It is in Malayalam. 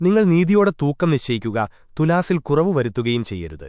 നിങ്ങൾ നീതിയോടെ തൂക്കം നിശ്ചയിക്കുക തുലാസിൽ കുറവ് വരുത്തുകയും ചെയ്യരുത്.